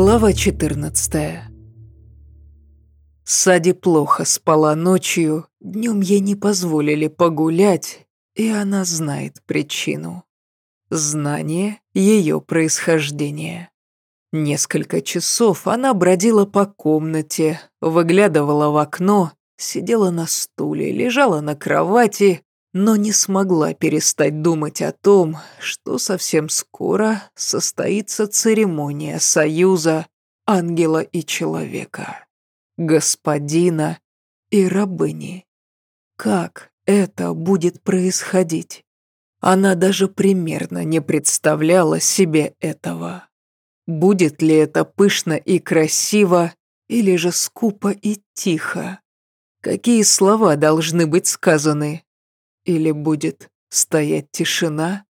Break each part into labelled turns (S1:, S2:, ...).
S1: Глава 14 Сади плохо спала ночью, днем ей не позволили погулять, и она знает причину. Знание ее происхождения. Несколько часов она бродила по комнате, выглядывала в окно, сидела на стуле, лежала на кровати, но не смогла перестать думать о том, что совсем скоро состоится церемония союза ангела и человека, господина и рабыни. Как это будет происходить? Она даже примерно не представляла себе этого. Будет ли это пышно и красиво, или же скупо и тихо? Какие слова должны быть сказаны, или будет стоять тишина?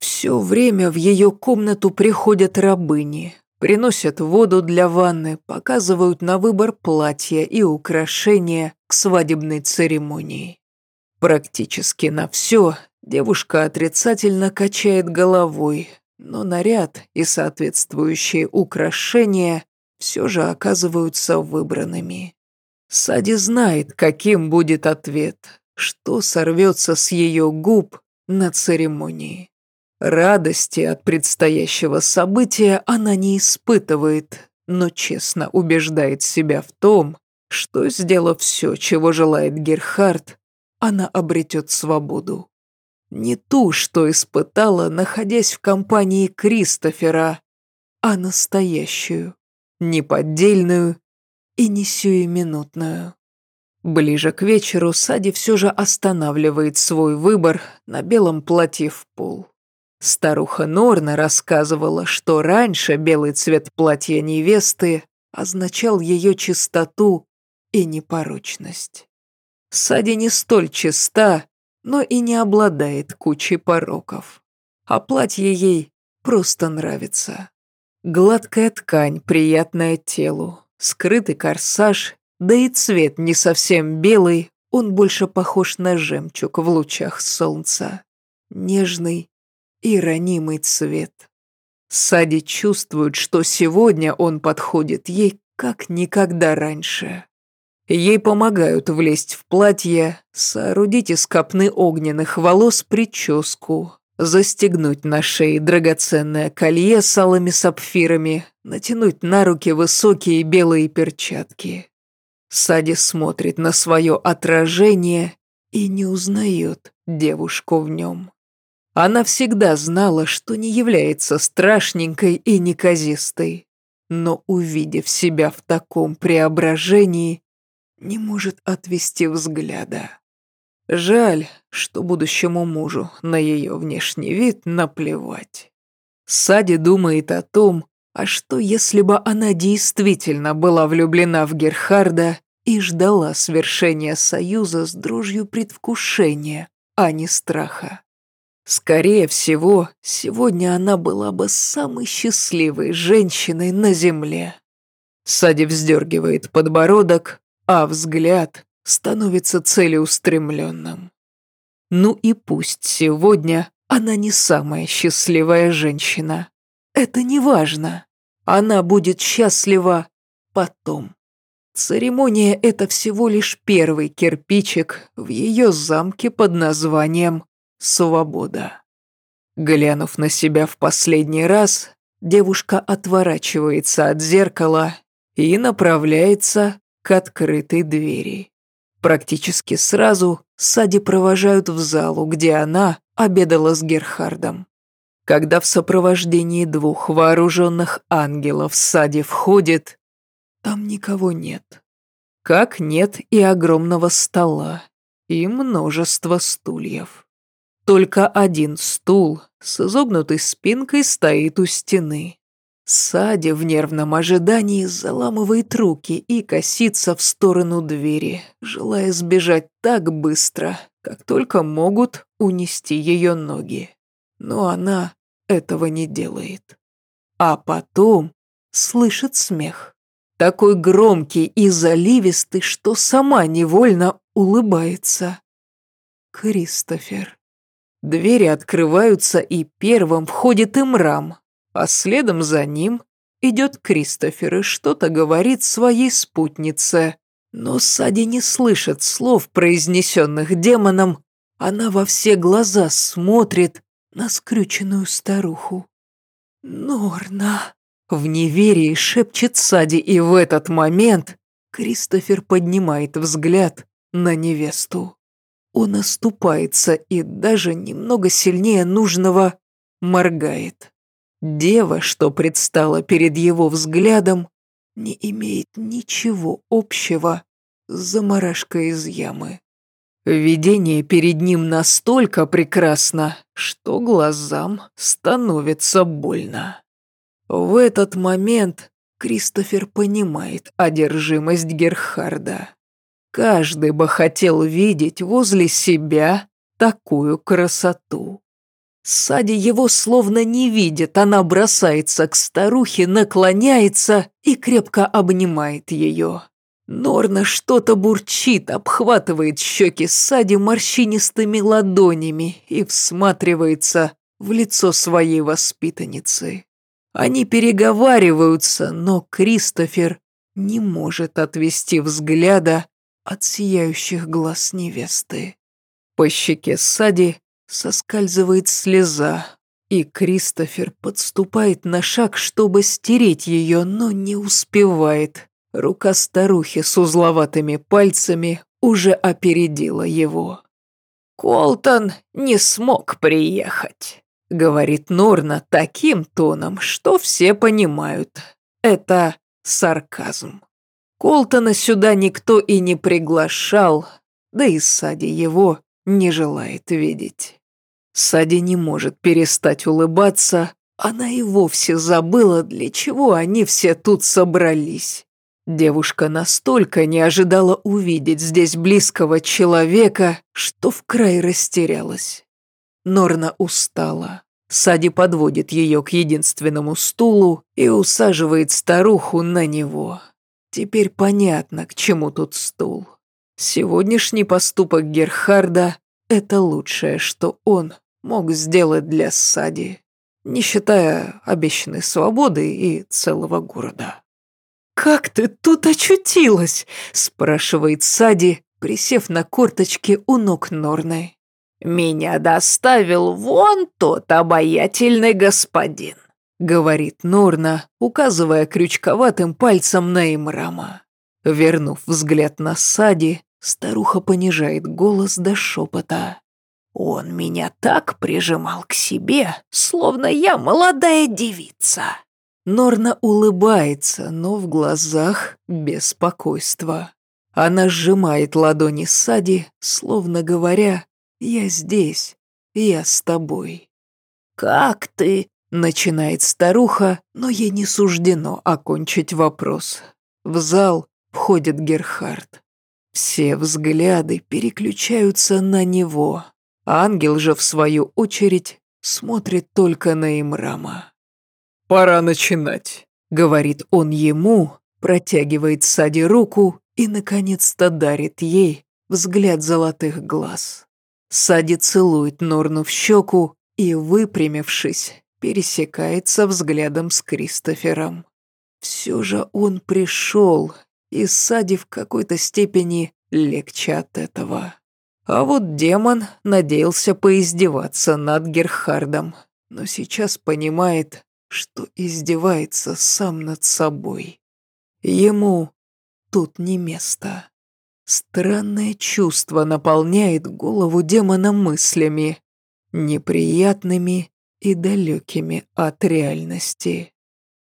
S1: Все время в ее комнату приходят рабыни, приносят воду для ванны, показывают на выбор платья и украшения к свадебной церемонии. Практически на все девушка отрицательно качает головой, но наряд и соответствующие украшения все же оказываются выбранными. Сади знает, каким будет ответ, что сорвется с ее губ на церемонии. Радости от предстоящего события она не испытывает, но честно убеждает себя в том, что, сделав все, чего желает Герхард, она обретет свободу. Не ту, что испытала, находясь в компании Кристофера, а настоящую, неподдельную и не сиюминутную. Ближе к вечеру Сади все же останавливает свой выбор на белом платье в пол. Старуха Норна рассказывала, что раньше белый цвет платья невесты означал ее чистоту и непорочность. Сади не столь чиста, но и не обладает кучей пороков. А платье ей просто нравится. Гладкая ткань, приятная телу, скрытый корсаж да и цвет не совсем белый, он больше похож на жемчуг в лучах солнца. Нежный и ранимый цвет. Сади чувствует, что сегодня он подходит ей как никогда раньше. Ей помогают влезть в платье, соорудить из копны огненных волос прическу, застегнуть на шее драгоценное колье с алыми сапфирами, натянуть на руки высокие белые перчатки. Сади смотрит на свое отражение и не узнает девушку в нем. Она всегда знала, что не является страшненькой и неказистой, но, увидев себя в таком преображении, не может отвести взгляда. Жаль, что будущему мужу на ее внешний вид наплевать. Сади думает о том, а что, если бы она действительно была влюблена в Герхарда и ждала свершения союза с дрожью предвкушения, а не страха? Скорее всего, сегодня она была бы самой счастливой женщиной на земле. Сади вздергивает подбородок, а взгляд становится целеустремленным. Ну и пусть сегодня она не самая счастливая женщина. Это не важно. Она будет счастлива потом. Церемония – это всего лишь первый кирпичик в ее замке под названием «Свобода». Глянув на себя в последний раз, девушка отворачивается от зеркала и направляется к открытой двери. Практически сразу Сади провожают в залу, где она обедала с Герхардом. Когда в сопровождении двух вооруженных ангелов Сади входит, там никого нет. Как нет и огромного стола, и множество стульев. Только один стул с изогнутой спинкой стоит у стены. Сади в нервном ожидании заламывает руки и косится в сторону двери, желая сбежать так быстро, как только могут унести ее ноги. Но она этого не делает. А потом слышит смех. Такой громкий и заливистый, что сама невольно улыбается. Кристофер. Двери открываются, и первым входит Имрам, а следом за ним идет Кристофер и что-то говорит своей спутнице. Но Сади не слышит слов, произнесенных демоном. Она во все глаза смотрит на скрюченную старуху. «Норна!» В неверии шепчет Сади, и в этот момент Кристофер поднимает взгляд на невесту. Он оступается и даже немного сильнее нужного моргает. Дева, что предстала перед его взглядом, не имеет ничего общего с заморашкой из ямы. Видение перед ним настолько прекрасно, что глазам становится больно. В этот момент Кристофер понимает одержимость Герхарда. Каждый бы хотел видеть возле себя такую красоту. Сади его словно не видит, она бросается к старухе, наклоняется и крепко обнимает ее. Норна что-то бурчит, обхватывает щеки Сади морщинистыми ладонями и всматривается в лицо своей воспитанницы. Они переговариваются, но Кристофер не может отвести взгляда от сияющих глаз невесты. По щеке Сади соскальзывает слеза, и Кристофер подступает на шаг, чтобы стереть ее, но не успевает. Рука старухи с узловатыми пальцами уже опередила его. «Колтон не смог приехать», — говорит Норна таким тоном, что все понимают. Это сарказм. Колтона сюда никто и не приглашал, да и Сади его не желает видеть. Сади не может перестать улыбаться, она и вовсе забыла, для чего они все тут собрались. Девушка настолько не ожидала увидеть здесь близкого человека, что в край растерялась. Норна устала. Сади подводит ее к единственному стулу и усаживает старуху на него. Теперь понятно, к чему тут стул. Сегодняшний поступок Герхарда – это лучшее, что он мог сделать для Сади, не считая обещанной свободы и целого города. «Как ты тут очутилась?» – спрашивает Сади, присев на корточки у ног Норны. «Меня доставил вон тот обаятельный господин говорит Норна, указывая крючковатым пальцем на Имрама. Вернув взгляд на Сади, старуха понижает голос до шепота. «Он меня так прижимал к себе, словно я молодая девица». Норна улыбается, но в глазах беспокойство. Она сжимает ладони Сади, словно говоря «Я здесь, я с тобой». «Как ты?» Начинает старуха, но ей не суждено окончить вопрос. В зал входит Герхард. Все взгляды переключаются на него. Ангел же, в свою очередь, смотрит только на Имрама. «Пора начинать», — говорит он ему, протягивает Сади руку и, наконец-то, дарит ей взгляд золотых глаз. Сади целует Норну в щеку и, выпрямившись, пересекается взглядом с Кристофером. Все же он пришел, и Сади в какой-то степени легче от этого. А вот демон надеялся поиздеваться над Герхардом, но сейчас понимает, что издевается сам над собой. Ему тут не место. Странное чувство наполняет голову демона мыслями, неприятными и далекими от реальности.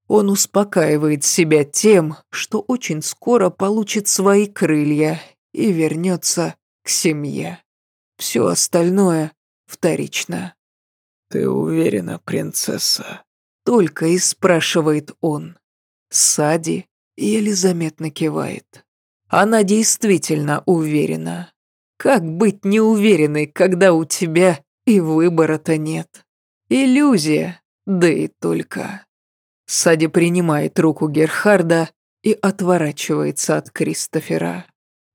S1: Он успокаивает себя тем, что очень скоро получит свои крылья и вернется к семье. Все остальное вторично. «Ты уверена, принцесса?» Только и спрашивает он. Сади еле заметно кивает. Она действительно уверена. Как быть неуверенной, когда у тебя и выбора-то нет? Иллюзия, да и только. Сади принимает руку Герхарда и отворачивается от Кристофера.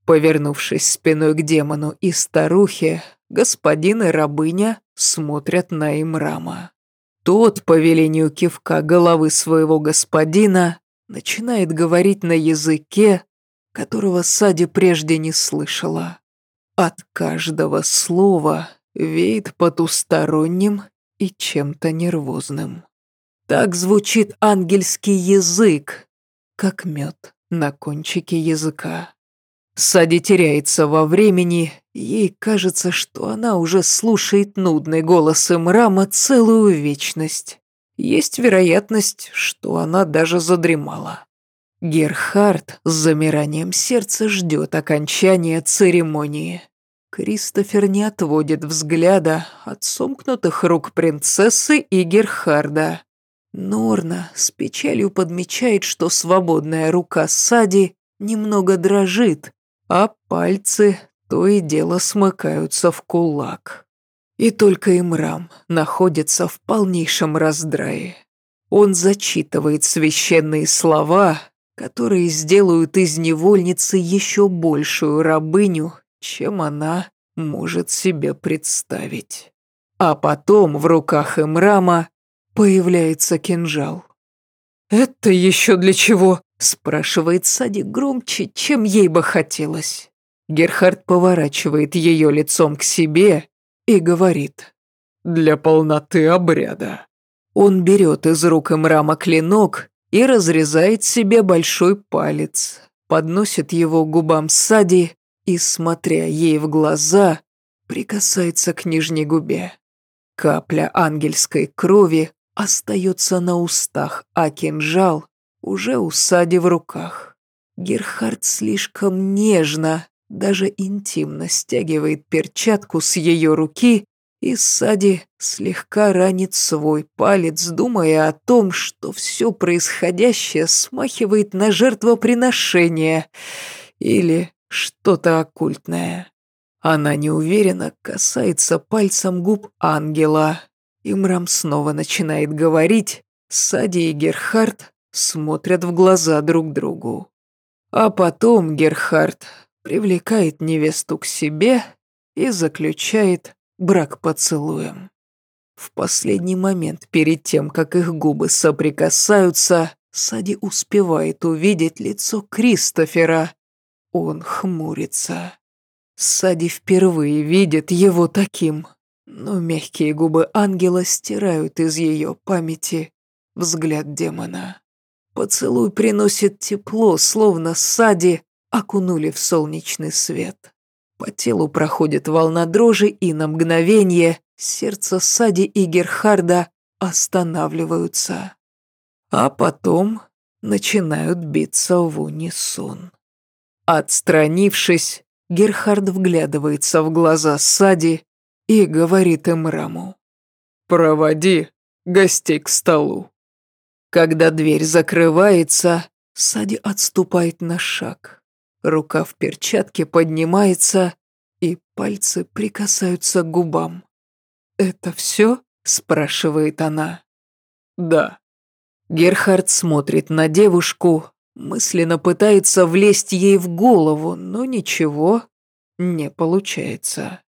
S1: Повернувшись спиной к демону и старухе, господин и рабыня смотрят на Имрама. Тот, по велению кивка головы своего господина, начинает говорить на языке, которого Сади прежде не слышала. От каждого слова веет потусторонним и чем-то нервозным. Так звучит ангельский язык, как мед на кончике языка. Сади теряется во времени, ей кажется, что она уже слушает нудный голос Имрама целую вечность. Есть вероятность, что она даже задремала. Герхард с замиранием сердца ждет окончания церемонии. Кристофер не отводит взгляда от сомкнутых рук принцессы и Герхарда. Норна с печалью подмечает, что свободная рука Сади немного дрожит, а пальцы то и дело смыкаются в кулак. И только Имрам находится в полнейшем раздрае. Он зачитывает священные слова, которые сделают из невольницы еще большую рабыню, чем она может себе представить. А потом в руках Имрама появляется кинжал. «Это еще для чего?» – спрашивает Сади громче, чем ей бы хотелось. Герхард поворачивает ее лицом к себе и говорит «Для полноты обряда». Он берет из рук Имрама клинок и разрезает себе большой палец, подносит его к губам Сади и, смотря ей в глаза, прикасается к нижней губе. Капля ангельской крови остается на устах, а кинжал уже у Сади в руках. Герхард слишком нежно, даже интимно стягивает перчатку с ее руки, и Сади слегка ранит свой палец, думая о том, что все происходящее смахивает на жертвоприношение или что-то оккультное. Она неуверенно касается пальцем губ ангела. Имрам снова начинает говорить. Сади и Герхард смотрят в глаза друг другу. А потом Герхард привлекает невесту к себе и заключает брак поцелуем. В последний момент, перед тем, как их губы соприкасаются, Сади успевает увидеть лицо Кристофера. Он хмурится. Сади впервые видит его таким, но мягкие губы ангела стирают из ее памяти взгляд демона. Поцелуй приносит тепло, словно Сади окунули в солнечный свет. По телу проходит волна дрожи, и на мгновение сердце Сади и Герхарда останавливаются. А потом начинают биться в унисон. Отстранившись, Герхард вглядывается в глаза Сади и говорит им Раму. «Проводи гостей к столу». Когда дверь закрывается, Сади отступает на шаг. Рука в перчатке поднимается, и пальцы прикасаются к губам. «Это все?» – спрашивает она. «Да». Герхард смотрит на девушку, мысленно пытается влезть ей в голову, но ничего не получается.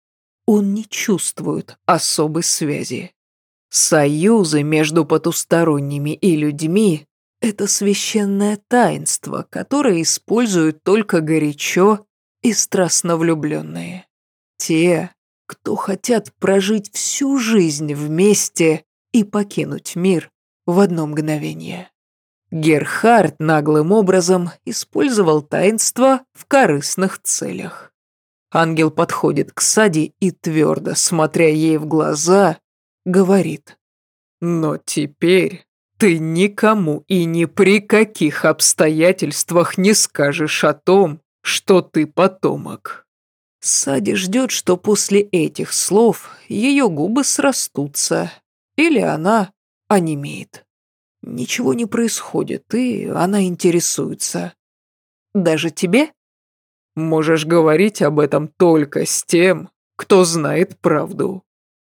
S1: Он не чувствует особой связи. Союзы между потусторонними и людьми это священное таинство, которое используют только горячо и страстно влюбленные. Те, кто хотят прожить всю жизнь вместе и покинуть мир в одно мгновение. Герхард наглым образом использовал таинство в корыстных целях. Ангел подходит к Сади и, твердо смотря ей в глаза, говорит «Но теперь ты никому и ни при каких обстоятельствах не скажешь о том, что ты потомок. Сади ждет, что после этих слов ее губы срастутся, или она онемеет. Ничего не происходит, и она интересуется. Даже тебе? Можешь говорить об этом только с тем, кто знает правду.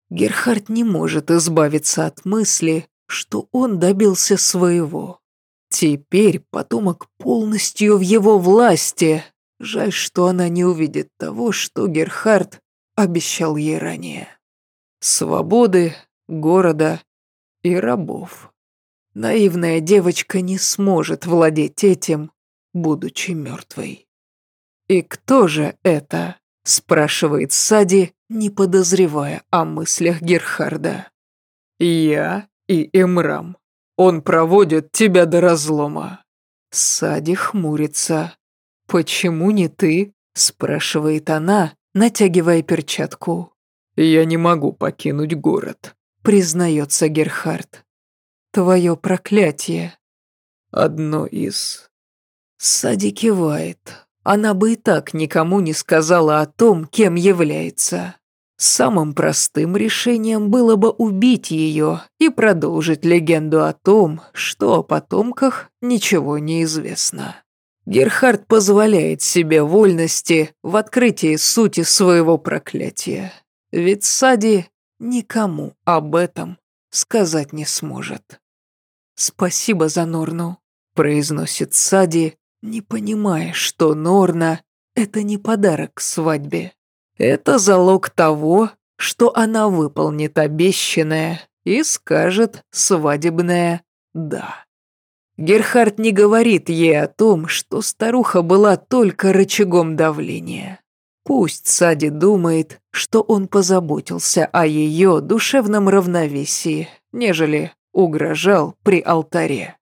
S1: Герхард не может избавиться от мысли, что он добился своего. Теперь потомок полностью в его власти. Жаль, что она не увидит того, что Герхард обещал ей ранее. Свободы, города и рабов. Наивная девочка не сможет владеть этим, будучи мертвой. «И кто же это?» – спрашивает Сади, не подозревая о мыслях Герхарда. «Я и Эмрам. Он проводит тебя до разлома». Сади хмурится. «Почему не ты?» – спрашивает она, натягивая перчатку. «Я не могу покинуть город», – признается Герхард. «Твое проклятие». «Одно из...» Сади кивает. Она бы и так никому не сказала о том, кем является. Самым простым решением было бы убить ее и продолжить легенду о том, что о потомках ничего не известно. Герхард позволяет себе вольности в открытии сути своего проклятия. Ведь Сади никому об этом сказать не сможет. «Спасибо за Норну», — произносит Сади, не понимая, что Норна — это не подарок к свадьбе. Это залог того, что она выполнит обещанное и скажет свадебное «да». Герхард не говорит ей о том, что старуха была только рычагом давления. Пусть Сади думает, что он позаботился о ее душевном равновесии, нежели угрожал при алтаре.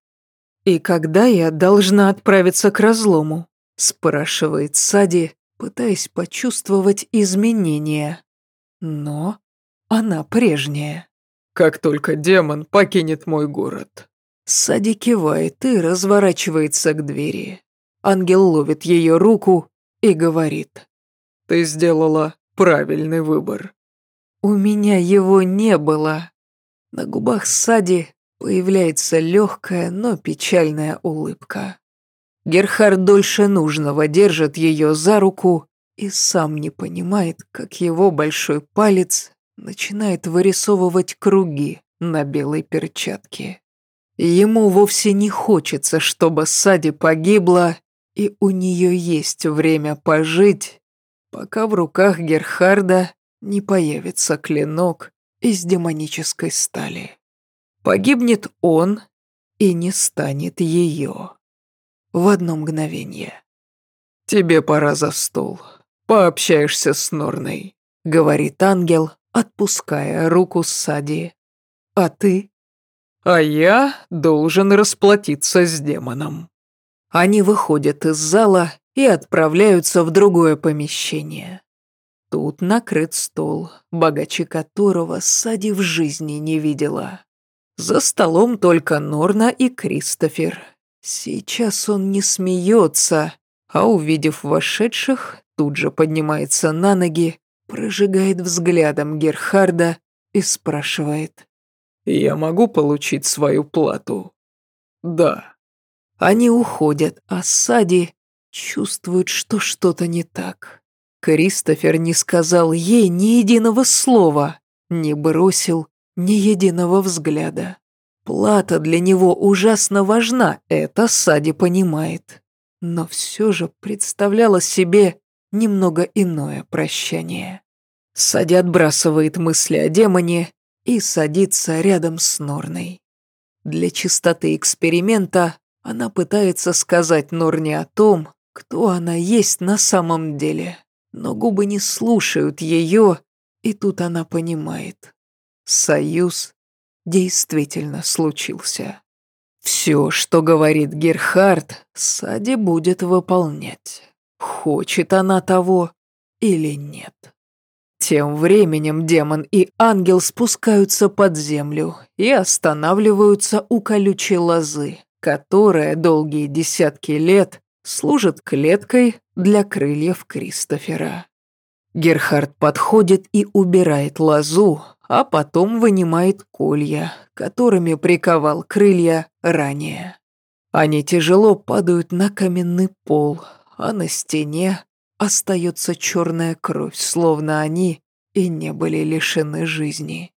S1: «И когда я должна отправиться к разлому?» – спрашивает Сади, пытаясь почувствовать изменения. Но она прежняя. «Как только демон покинет мой город». Сади кивает и разворачивается к двери. Ангел ловит ее руку и говорит. «Ты сделала правильный выбор». «У меня его не было». На губах Сади появляется легкая, но печальная улыбка. Герхард дольше нужного держит ее за руку и сам не понимает, как его большой палец начинает вырисовывать круги на белой перчатке. Ему вовсе не хочется, чтобы Сади погибла, и у нее есть время пожить, пока в руках Герхарда не появится клинок из демонической стали. Погибнет он и не станет ее в одно мгновение. «Тебе пора за стол. Пообщаешься с Норной», — говорит ангел, отпуская руку Сади. «А ты?» «А я должен расплатиться с демоном». Они выходят из зала и отправляются в другое помещение. Тут накрыт стол, богаче которого Сади в жизни не видела. За столом только Норна и Кристофер, Сейчас он не смеется, а увидев вошедших, тут же поднимается на ноги, прожигает взглядом Герхарда и спрашивает. «Я могу получить свою плату?» «Да». Они уходят, а Сади чувствует, что что-то не так. Кристофер не сказал ей ни единого слова, не бросил ни единого взгляда. Плата для него ужасно важна, это Сади понимает. Но все же представляла себе немного иное прощание. Сади отбрасывает мысли о демоне и садится рядом с Норной. Для чистоты эксперимента она пытается сказать Норне о том, кто она есть на самом деле. Но губы не слушают ее, и тут она понимает. Союз действительно случился. Все, что говорит Герхард, Сади будет выполнять. Хочет она того или нет. Тем временем демон и ангел спускаются под землю и останавливаются у колючей лозы, которая долгие десятки лет служит клеткой для крыльев Кристофера. Герхард подходит и убирает лозу, а потом вынимает колья, которыми приковал крылья ранее. Они тяжело падают на каменный пол, а на стене остается черная кровь, словно они и не были лишены жизни.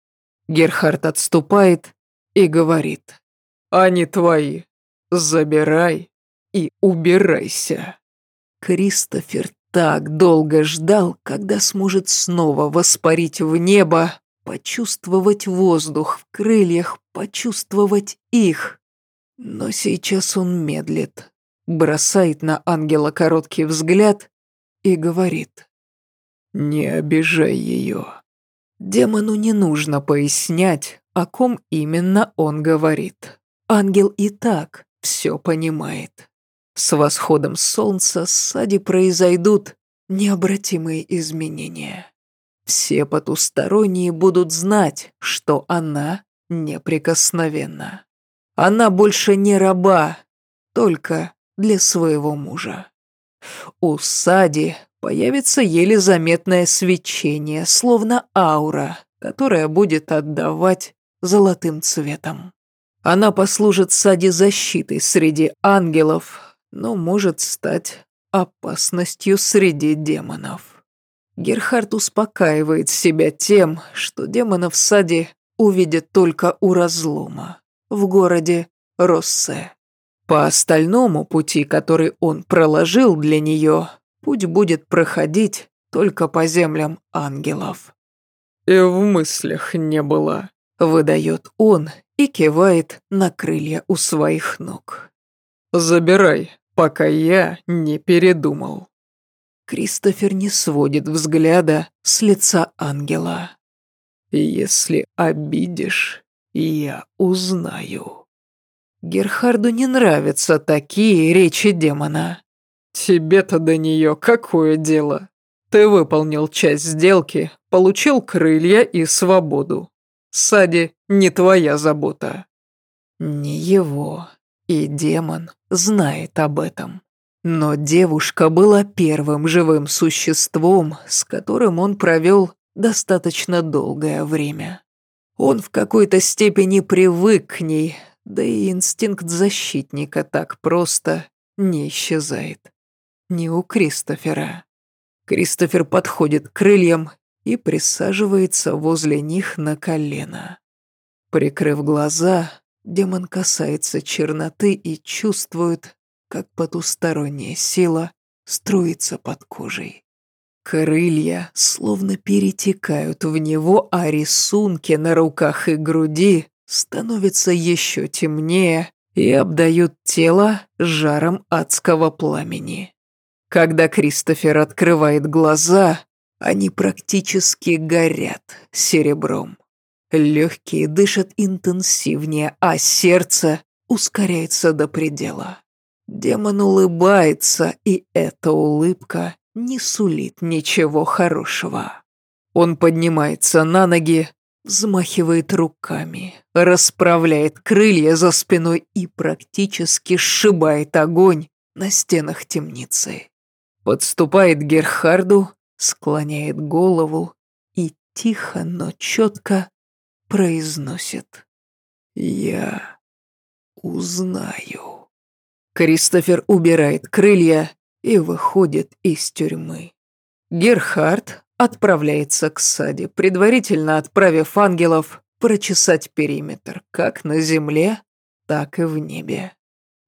S1: Герхард отступает и говорит, «Они твои, забирай и убирайся». Кристофер так долго ждал, когда сможет снова воспарить в небо, почувствовать воздух в крыльях, почувствовать их. Но сейчас он медлит, бросает на ангела короткий взгляд и говорит. «Не обижай ее». Демону не нужно пояснять, о ком именно он говорит. Ангел и так все понимает. С восходом солнца Сади произойдут необратимые изменения. Все потусторонние будут знать, что она неприкосновенна. Она больше не раба, только для своего мужа. У Сади появится еле заметное свечение, словно аура, которая будет отдавать золотым цветом. Она послужит Сади защитой среди ангелов, но может стать опасностью среди демонов. Герхард успокаивает себя тем, что демонов Сади увидит только у разлома, в городе Россе. По остальному пути, который он проложил для нее, путь будет проходить только по землям ангелов. «И в мыслях не было», — выдает он и кивает на крылья у своих ног. «Забирай, пока я не передумал». Кристофер не сводит взгляда с лица ангела. «Если обидишь, я узнаю». Герхарду не нравятся такие речи демона. «Тебе-то до нее какое дело? Ты выполнил часть сделки, получил крылья и свободу. Сади не твоя забота». Не его. И демон знает об этом. Но девушка была первым живым существом, с которым он провел достаточно долгое время. Он в какой-то степени привык к ней, да и инстинкт защитника так просто не исчезает. Не у Кристофера. Кристофер подходит к крыльям и присаживается возле них на колено. Прикрыв глаза, демон касается черноты и чувствует, как потусторонняя сила струится под кожей. Крылья словно перетекают в него, а рисунки на руках и груди становятся еще темнее и обдают тело жаром адского пламени. Когда Кристофер открывает глаза, они практически горят серебром. Легкие дышат интенсивнее, а сердце ускоряется до предела. Демон улыбается, и эта улыбка не сулит ничего хорошего. Он поднимается на ноги, взмахивает руками, расправляет крылья за спиной и практически сшибает огонь на стенах темницы. Подступает к Герхарду, склоняет голову и тихо, но четко произносит «Я узнаю». Кристофер убирает крылья и выходит из тюрьмы. Герхард отправляется к Саде, предварительно отправив ангелов прочесать периметр, как на земле, так и в небе.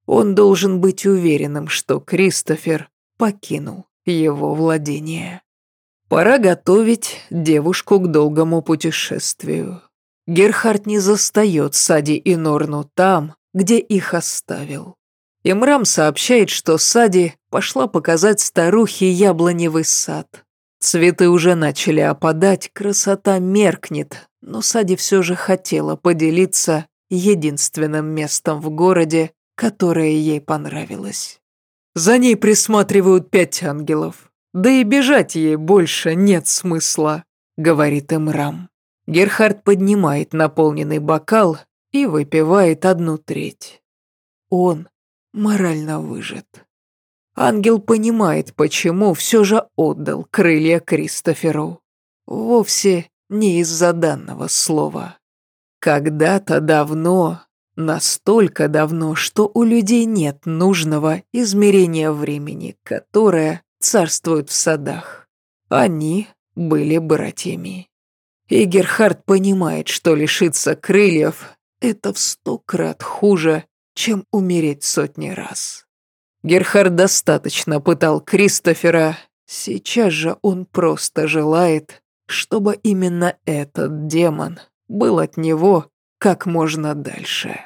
S1: Он должен быть уверенным, что Кристофер покинул его владение. Пора готовить девушку к долгому путешествию. Герхард не застает Сади и Норну там, где их оставил. Имрам сообщает, что Сади пошла показать старухе яблоневый сад. Цветы уже начали опадать, красота меркнет, но Сади все же хотела поделиться единственным местом в городе, которое ей понравилось. За ней присматривают пять ангелов. Да и бежать ей больше нет смысла, говорит Эмрам. Герхард поднимает наполненный бокал и выпивает одну треть. Он морально выжат. Ангел понимает, почему все же отдал крылья Кристоферу. Вовсе не из-за данного слова. Когда-то давно, настолько давно, что у людей нет нужного измерения времени, которое царствуют в садах. Они были братьями. И Герхард понимает, что лишиться крыльев – это в сто крат хуже, чем умереть сотни раз. Герхард достаточно пытал Кристофера, сейчас же он просто желает, чтобы именно этот демон был от него как можно дальше.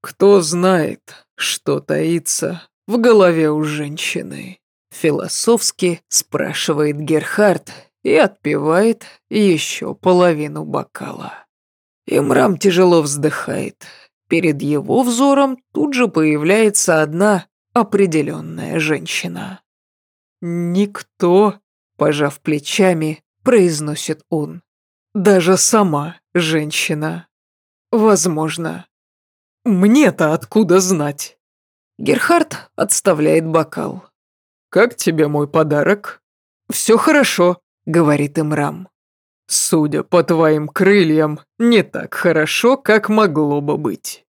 S1: Кто знает, что таится в голове у женщины? Философски спрашивает Герхард и отпивает еще половину бокала. Имрам тяжело вздыхает. Перед его взором тут же появляется одна определенная женщина. «Никто», — пожав плечами, произносит он. «Даже сама женщина. Возможно. Мне-то откуда знать?» Герхард отставляет бокал. «Как тебе мой подарок?» «Все хорошо», — говорит Имрам. «Судя по твоим крыльям, не так хорошо, как могло бы быть».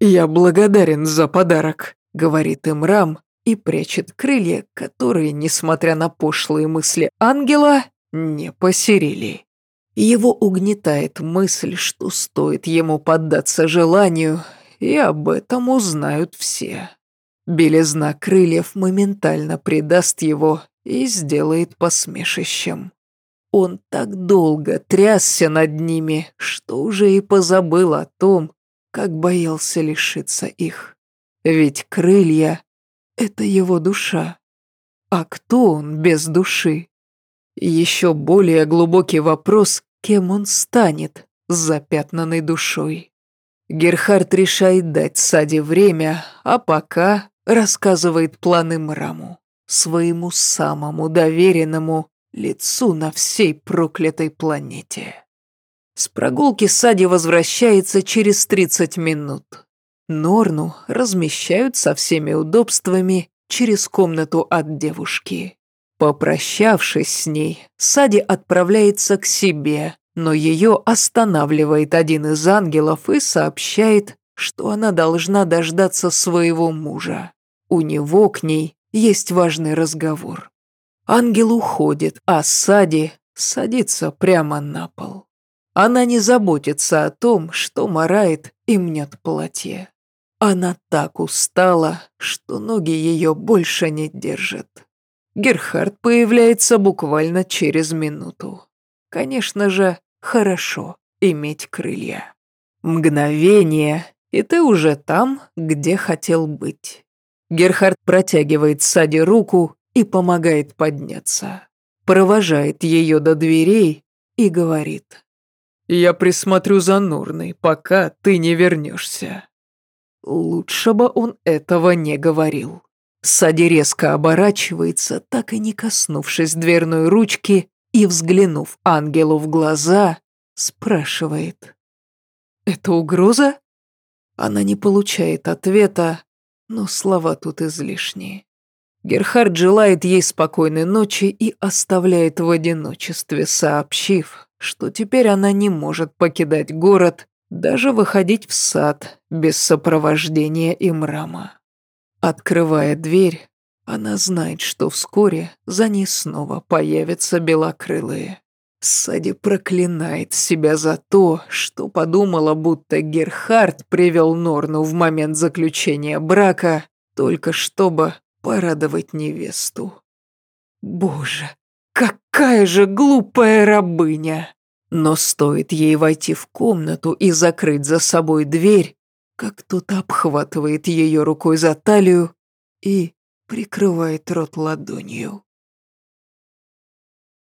S1: «Я благодарен за подарок», — говорит Имрам и прячет крылья, которые, несмотря на пошлые мысли ангела, не посерили. Его угнетает мысль, что стоит ему поддаться желанию, и об этом узнают все. Белизна крыльев моментально предаст его и сделает посмешищем. Он так долго трясся над ними, что уже и позабыл о том, как боялся лишиться их. Ведь крылья — это его душа. А кто он без души? Еще более глубокий вопрос, кем он станет с запятнанной душой. Герхард решает дать Саде время, а пока рассказывает планы Мраму, своему самому доверенному лицу на всей проклятой планете. С прогулки Сади возвращается через 30 минут. Норну размещают со всеми удобствами через комнату от девушки. Попрощавшись с ней, Сади отправляется к себе, но ее останавливает один из ангелов и сообщает, что она должна дождаться своего мужа. У него к ней есть важный разговор. Ангел уходит, а Сади садится прямо на пол. Она не заботится о том, что морает и мнет платье. Она так устала, что ноги ее больше не держат. Герхард появляется буквально через минуту. Конечно же, хорошо иметь крылья. Мгновение, и ты уже там, где хотел быть. Герхард протягивает Саде руку и помогает подняться. Провожает ее до дверей и говорит. «Я присмотрю за Нурной, пока ты не вернешься». Лучше бы он этого не говорил. Сади резко оборачивается, так и не коснувшись дверной ручки, и, взглянув ангелу в глаза, спрашивает. «Это угроза?» Она не получает ответа, но слова тут излишние. Герхард желает ей спокойной ночи и оставляет в одиночестве, сообщив, что теперь она не может покидать город, даже выходить в сад без сопровождения Имрама. Открывая дверь, она знает, что вскоре за ней снова появятся белокрылые. Сади проклинает себя за то, что подумала, будто Герхард привел Норну в момент заключения брака, только чтобы порадовать невесту. Боже, какая же глупая рабыня! Но стоит ей войти в комнату и закрыть за собой дверь, как кто-то обхватывает ее рукой за талию и прикрывает рот ладонью.